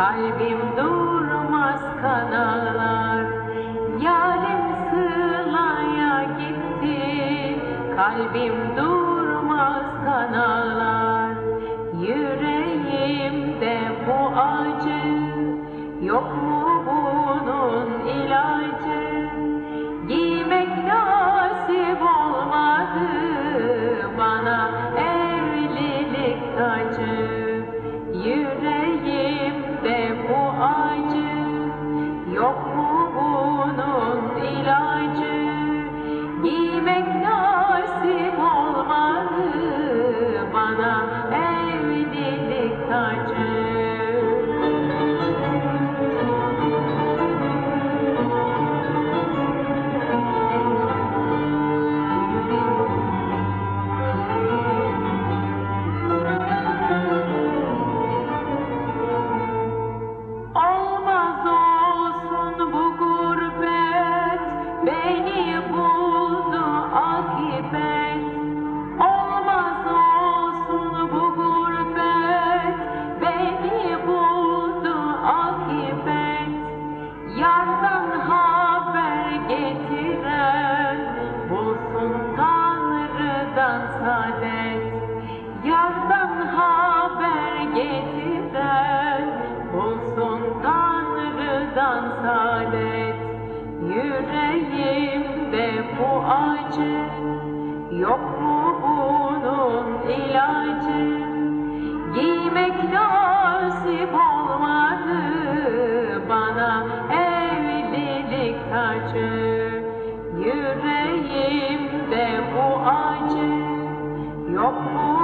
Kalbim durmaz kan ağlar Yarim sılaya gitti. Kalbim durmaz kan ağlar Yüreğimde bu acı Yok mu Bulsun Tanrı'dan saadet. Yardan bu acı? Yok mu bunun ilacı? Giymek nasip olmadı bana evlilik tacı. Yüreğimde bu acı. Yok mu